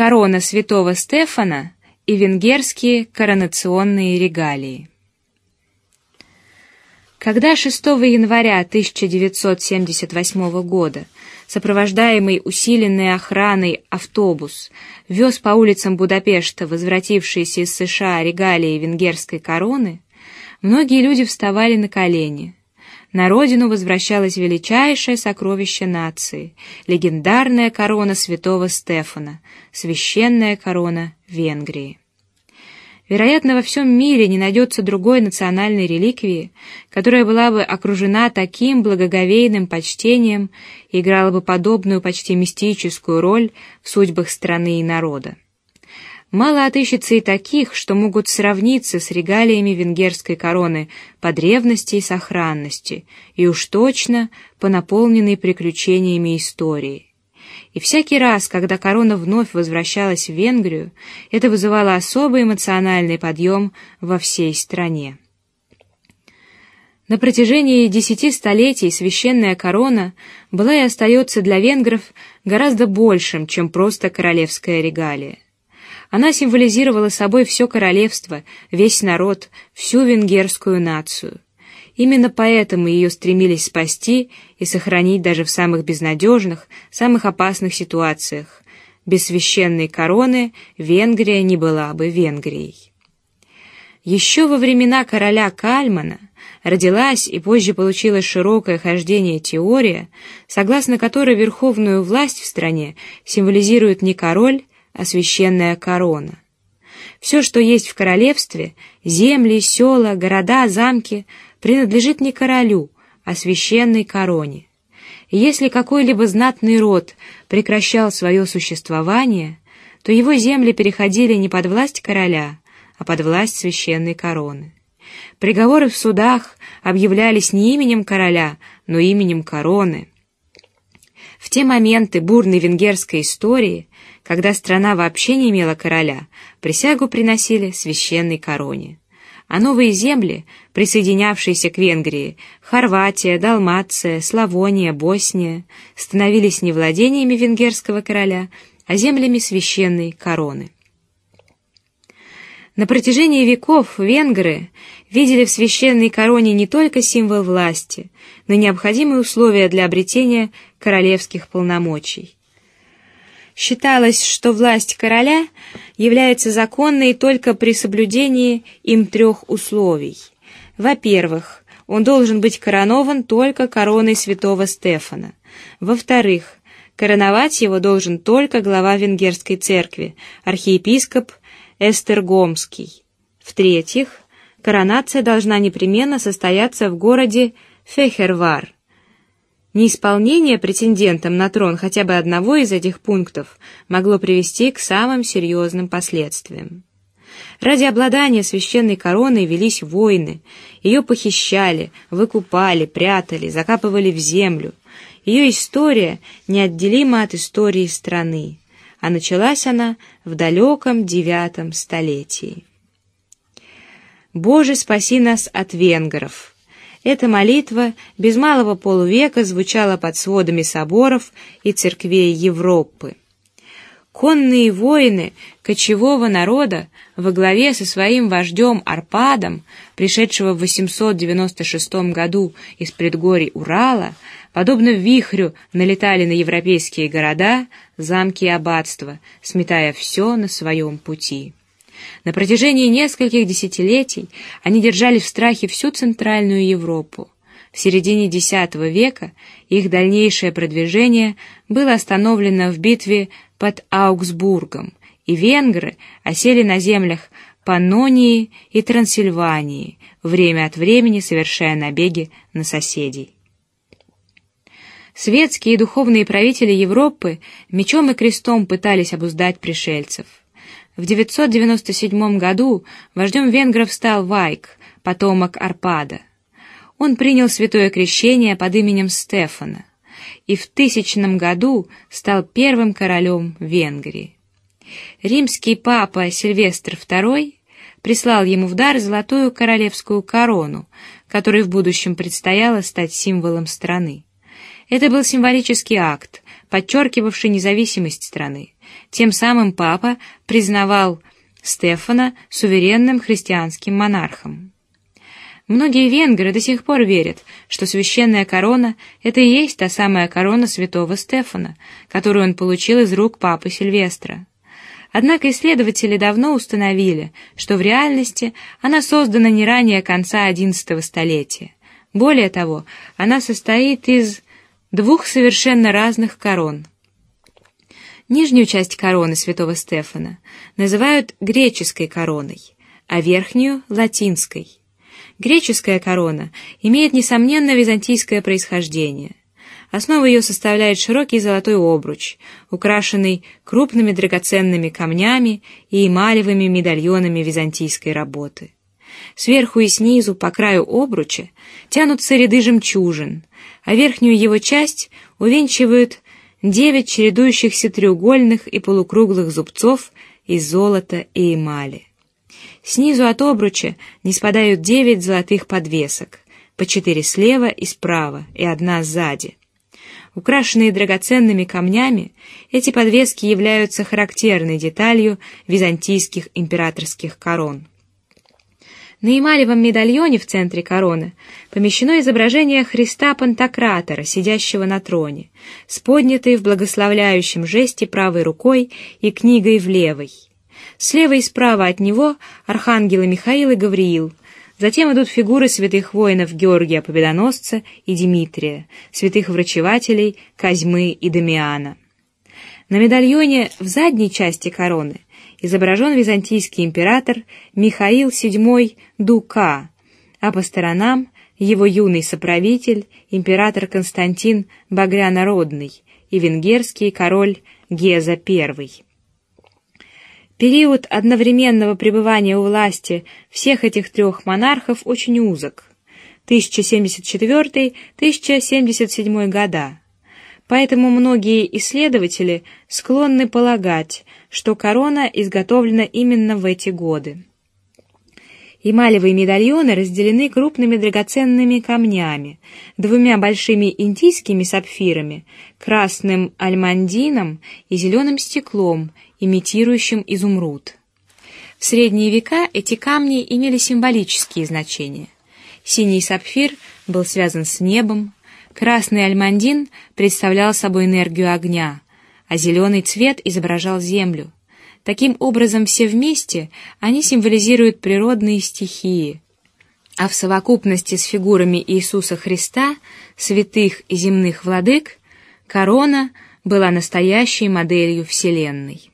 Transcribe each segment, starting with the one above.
корона святого Стефана и венгерские коронационные регалии. Когда 6 января 1978 года сопровождаемый усиленной охраной автобус вез по улицам Будапешта возвратившиеся из США регалии венгерской короны, многие люди вставали на колени. На родину возвращалось величайшее сокровище нации — легендарная корона святого Стефана, священная корона Венгрии. Вероятно, во всем мире не найдется другой национальной реликвии, которая была бы окружена таким благоговейным почтением и играла бы подобную почти мистическую роль в судьбах страны и народа. Мало отыщется и таких, что могут сравниться с регалиями венгерской короны по древности и сохранности, и уж точно по наполненной приключениями истории. И всякий раз, когда корона вновь возвращалась в Венгрию, это вызывало особый эмоциональный подъем во всей стране. На протяжении десяти столетий священная корона была и остается для венгров гораздо большим, чем просто королевская регалия. Она символизировала собой все королевство, весь народ, всю венгерскую нацию. Именно поэтому ее стремились спасти и сохранить даже в самых безнадежных, самых опасных ситуациях. Без священной короны Венгрия не была бы Венгрией. Еще во времена короля Кальмана родилась и позже получила широкое хождение теория, согласно которой верховную власть в стране символизирует не король, а священная корона. Все, что есть в королевстве, земли, села, города, замки, принадлежит не королю, а священной короне. И если какой-либо знатный род прекращал свое существование, то его земли переходили не под власть короля, а под власть священной короны. Приговоры в судах объявлялись не именем короля, но именем короны. В те моменты бурной венгерской истории, когда страна вообще не имела короля, присягу приносили священной короне а новые земли, присоединявшиеся к Венгрии, Хорватия, Далмация, Славония, Босния, становились не владениями венгерского короля, а землями священной короны. На протяжении веков венгры видели в священной короне не только символ власти, но и необходимые условия для обретения королевских полномочий. Считалось, что власть короля является законной только при соблюдении им трех условий. Во-первых, он должен быть коронован только короной святого Стефана. Во-вторых, короновать его должен только глава венгерской церкви, архиепископ Эстергомский. В-третьих, коронация должна непременно состояться в городе Фехервар – Неисполнение претендентом на трон хотя бы одного из этих пунктов могло привести к самым серьезным последствиям. Ради обладания священной короной велись войны, ее похищали, выкупали, прятали, закапывали в землю. Ее история неотделима от истории страны, а началась она в далеком девятом столетии. Боже, спаси нас от венгров! Эта молитва без малого полувека звучала под сводами соборов и церквей Европы. Конные воины кочевого народа во главе со своим вождем Арпадом, пришедшего в 896 году из предгорий Урала, подобно вихрю налетали на европейские города, замки и аббатства, сметая все на своем пути. На протяжении нескольких десятилетий они держали в страхе всю центральную Европу. В середине X века их дальнейшее продвижение было остановлено в битве под Аугсбургом, и венгры осели на землях Паннонии и Трансильвании, время от времени совершая набеги на соседей. Светские и духовные правители Европы мечом и крестом пытались обуздать пришельцев. В 997 году вождем венгров стал Вайк, потомок Арпада. Он принял святое крещение под именем Стефана и в тысячном году стал первым королем Венгрии. Римский папа Сильвестр II прислал ему в дар золотую королевскую корону, которой в будущем предстояло стать символом страны. Это был символический акт, подчеркивавший независимость страны, Тем самым папа признавал Стефана суверенным христианским монархом. Многие венгры до сих пор верят, что священная корона — это и есть та самая корона святого Стефана, которую он получил из рук папы Сильвестра. Однако исследователи давно установили, что в реальности она создана не ранее конца XI столетия. Более того, она состоит из двух совершенно разных корон. Нижнюю часть короны святого Стефана называют греческой короной, а верхнюю — латинской. Греческая корона имеет несомненно византийское происхождение. Основой ее составляет широкий золотой обруч, украшенный крупными драгоценными камнями и эмалевыми медальонами византийской работы. Сверху и снизу по краю обруча тянутся ряды жемчужин, а верхнюю его часть увенчивают девять чередующихся треугольных и полукруглых зубцов из золота и эмали. Снизу от обруча не спадают девять золотых подвесок, по четыре слева и справа и одна сзади. Украшенные драгоценными камнями, эти подвески являются характерной деталью византийских императорских корон. На эмалевом медальоне в центре короны помещено изображение Христа Пантократора, сидящего на троне, с поднятой в благословляющем жесте правой рукой и книгой в левой. Слева и справа от него архангелы Михаил и Гавриил. Затем идут фигуры святых воинов Георгия Победоносца и Дмитрия, святых врачевателей Козьмы и Дамиана. На медальоне в задней части короны изображен византийский император Михаил VII Дука, а по сторонам его юный соправитель император Константин Багрянородный и венгерский король Геза I. Период одновременного пребывания у власти всех этих трех монархов очень узок. 1074-1077 года. Поэтому многие исследователи склонны полагать, что корона изготовлена именно в эти годы. Эмалевые медальоны разделены крупными драгоценными камнями, двумя большими индийскими сапфирами, красным альмандином и зеленым стеклом имитирующим изумруд. В средние века эти камни имели символические значения. Синий сапфир был связан с небом, красный альмандин представлял собой энергию огня, а зеленый цвет изображал землю. Таким образом, все вместе они символизируют природные стихии, а в совокупности с фигурами Иисуса Христа, святых и земных владык, корона была настоящей моделью Вселенной.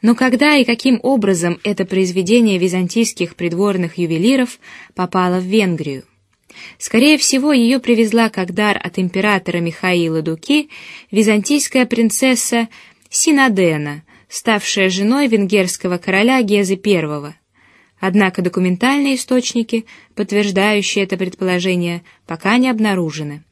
Но когда и каким образом это произведение византийских придворных ювелиров попало в Венгрию? Скорее всего, ее привезла как дар от императора Михаила Дуки византийская принцесса Синадена, ставшая женой венгерского короля Гезы I. Однако документальные источники, подтверждающие это предположение, пока не обнаружены.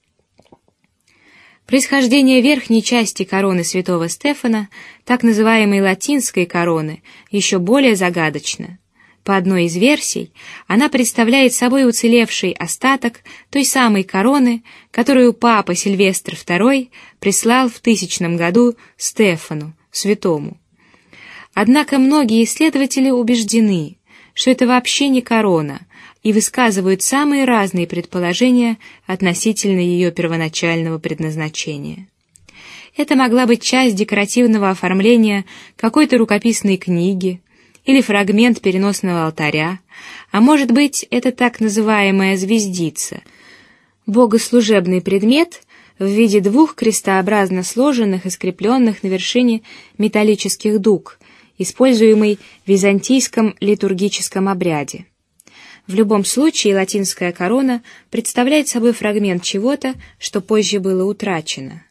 Происхождение верхней части короны святого Стефана, так называемой латинской короны, еще более загадочно. По одной из версий, она представляет собой уцелевший остаток той самой короны, которую папа Сильвестр II прислал в тысячном году Стефану, святому. Однако многие исследователи убеждены, что это вообще не корона, и высказывают самые разные предположения относительно ее первоначального предназначения. Это могла быть часть декоративного оформления какой-то рукописной книги или фрагмент переносного алтаря, а может быть, это так называемая звездица, богослужебный предмет в виде двух крестообразно сложенных и скрепленных на вершине металлических дуг, используемый в византийском литургическом обряде. В любом случае латинская корона представляет собой фрагмент чего-то, что позже было утрачено.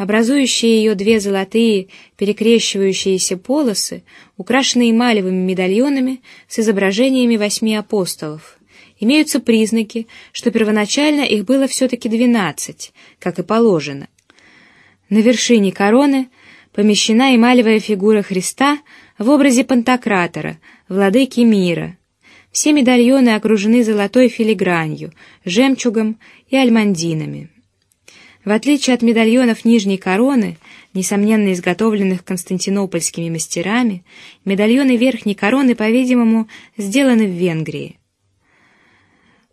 Образующие ее две золотые перекрещивающиеся полосы, украшенные эмалевыми медальонами с изображениями восьми апостолов, имеются признаки, что первоначально их было все-таки двенадцать, как и положено. На вершине короны помещена эмалевая фигура Христа в образе Пантократора, владыки мира все медальоны окружены золотой филигранью, жемчугом и альмандинами. В отличие от медальонов нижней короны, несомненно изготовленных константинопольскими мастерами, медальоны верхней короны, по-видимому, сделаны в Венгрии.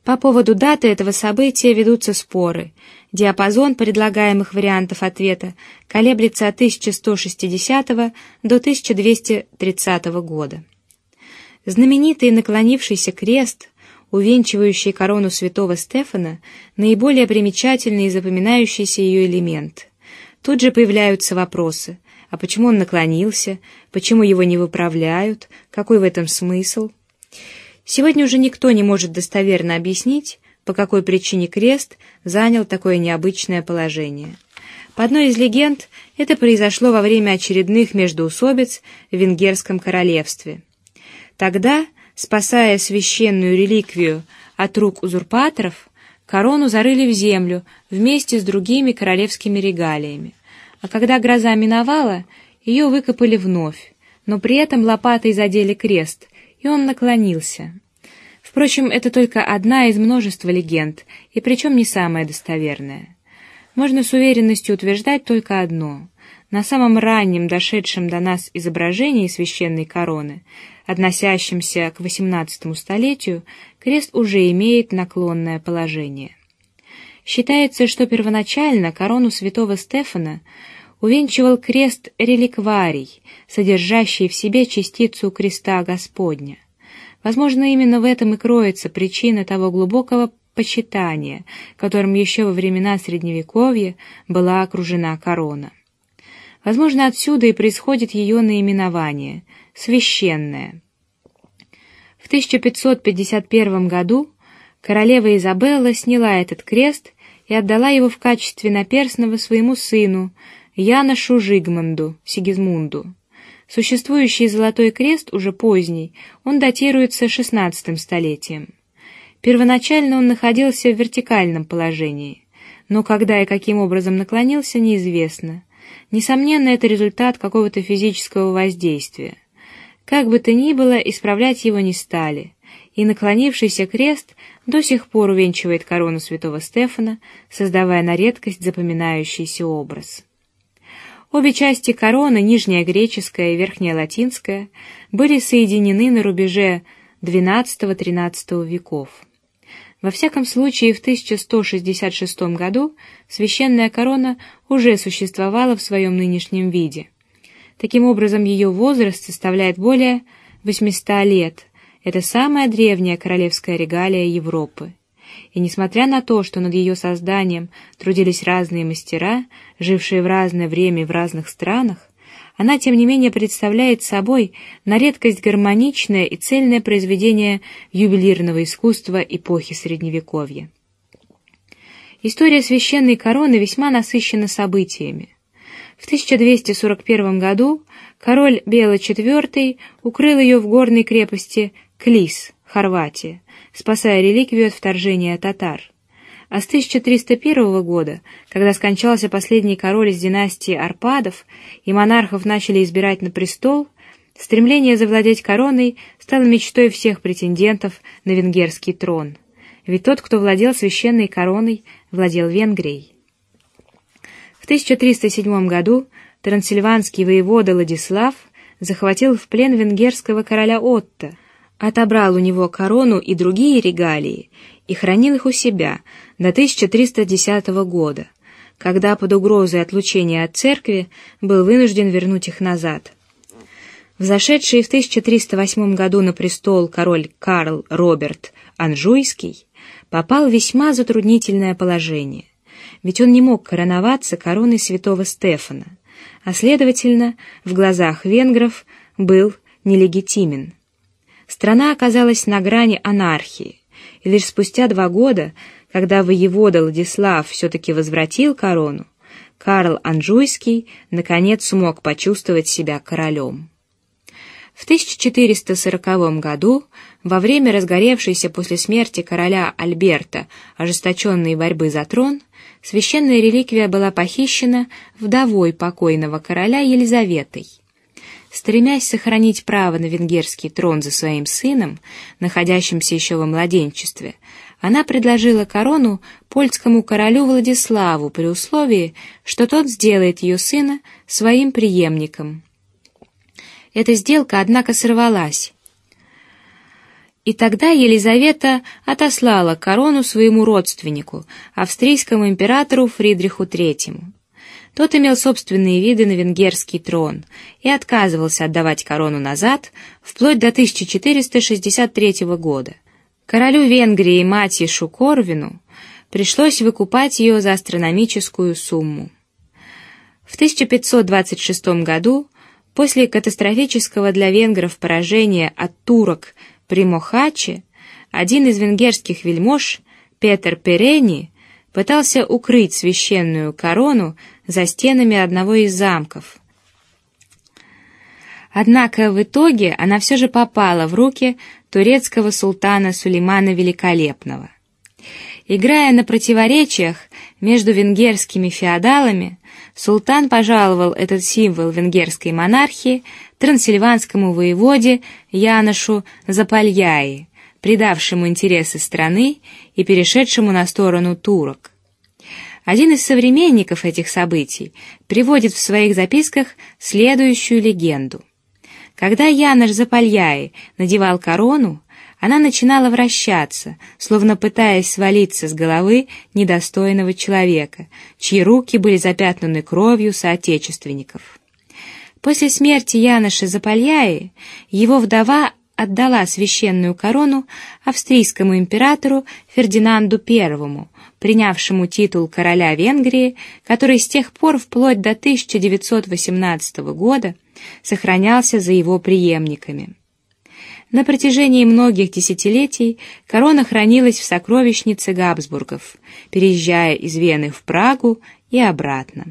По поводу даты этого события ведутся споры. Диапазон предлагаемых вариантов ответа колеблется от 1160 до 1230 года. Знаменитый наклонившийся крест, увенчивающий корону святого Стефана, наиболее примечательный и запоминающийся ее элемент. Тут же появляются вопросы: а почему он наклонился? Почему его не выправляют? Какой в этом смысл? Сегодня уже никто не может достоверно объяснить, по какой причине крест занял такое необычное положение. По одной из легенд, это произошло во время очередных междоусобиц в венгерском королевстве. Тогда, спасая священную реликвию от рук узурпаторов, корону зарыли в землю вместе с другими королевскими регалиями. А когда гроза миновала, ее выкопали вновь, но при этом лопатой задели крест и он наклонился. Впрочем, это только одна из множества легенд, и причем не самая достоверная. Можно с уверенностью утверждать только одно: на самом раннем дошедшем до нас изображении священной короны, относящемся к XVIII столетию, крест уже имеет наклонное положение. Считается, что первоначально корону святого Стефана увенчивал крест реликварий, содержащий в себе частицу креста Господня. Возможно, именно в этом и кроется причина того глубокого почитания, которым еще во времена средневековья была окружена корона. Возможно, отсюда и происходит ее наименование священная. В 1551 году королева Изабелла сняла этот крест и отдала его в качестве наперстного своему сыну Яношу Жигмунду Сигизмунду. Существующий золотой крест уже поздний, он датируется XVI столетием. Первоначально он находился в вертикальном положении, но когда и каким образом наклонился, неизвестно. Несомненно, это результат какого-то физического воздействия. Как бы то ни было, исправлять его не стали, и наклонившийся крест до сих пор увенчивает корону святого Стефана, создавая на редкость запоминающийся образ. Обе части короны, нижняя греческая и верхняя латинская, были соединены на рубеже XII-XIII веков. Во всяком случае, в 1166 году священная корона уже существовала в своем нынешнем виде. Таким образом, ее возраст составляет более 800 лет. Это самая древняя королевская регалия Европы. И несмотря на то, что над ее созданием трудились разные мастера, жившие в разное время в разных странах, она тем не менее представляет собой на редкость гармоничное и цельное произведение ювелирного искусства эпохи средневековья. История священной короны весьма насыщена событиями. В 1241 году король Бела IV укрыл ее в горной крепости Клис, Хорватия, спасая реликвию от вторжения татар. А с 1301 года, когда скончался последний король из династии Арпадов и монархов начали избирать на престол, стремление завладеть короной стало мечтой всех претендентов на венгерский трон. Ведь тот, кто владел священной короной, владел Венгрией. В 1307 году трансильванский воевода Владислав захватил в плен венгерского короля Отто отобрал у него корону и другие регалии и хранил их у себя до 1310 года, когда под угрозой отлучения от церкви был вынужден вернуть их назад. Взошедший в 1308 году на престол король Карл Роберт Анжуйский попал в весьма затруднительное положение, ведь он не мог короноваться короной святого Стефана, а следовательно в глазах венгров был нелегитимен. Страна оказалась на грани анархии, и лишь спустя два года, когда воевода Владислав все-таки возвратил корону, Карл Анжуйский наконец смог почувствовать себя королем. В 1440 году, во время разгоревшейся после смерти короля Альберта ожесточенной борьбы за трон, священная реликвия была похищена вдовой покойного короля Елизаветой. Стремясь сохранить право на венгерский трон за своим сыном, находящимся еще во младенчестве, она предложила корону польскому королю Владиславу при условии, что тот сделает ее сына своим преемником. Эта сделка, однако, сорвалась. И тогда Елизавета отослала корону своему родственнику, австрийскому императору Фридриху III. Тот имел собственные виды на венгерский трон и отказывался отдавать корону назад вплоть до 1463 года. Королю Венгрии Матишу Корвину пришлось выкупать ее за астрономическую сумму. В 1526 году, после катастрофического для венгров поражения от турок при Мохаче, один из венгерских вельмож, Петр Перени, пытался укрыть священную корону за стенами одного из замков. Однако в итоге она все же попала в руки турецкого султана Сулеймана Великолепного. Играя на противоречиях между венгерскими феодалами, султан пожаловал этот символ венгерской монархии трансильванскому воеводе Яношу Запальяи, предавшему интересы страны и перешедшему на сторону турок. Один из современников этих событий приводит в своих записках следующую легенду. Когда Янош Запальяи надевал корону, она начинала вращаться, словно пытаясь свалиться с головы недостойного человека, чьи руки были запятнаны кровью соотечественников. После смерти Яноша Запальяи его вдова отдала священную корону австрийскому императору Фердинанду I, принявшему титул короля Венгрии, который с тех пор вплоть до 1918 года сохранялся за его преемниками. На протяжении многих десятилетий корона хранилась в сокровищнице Габсбургов, переезжая из Вены в Прагу и обратно.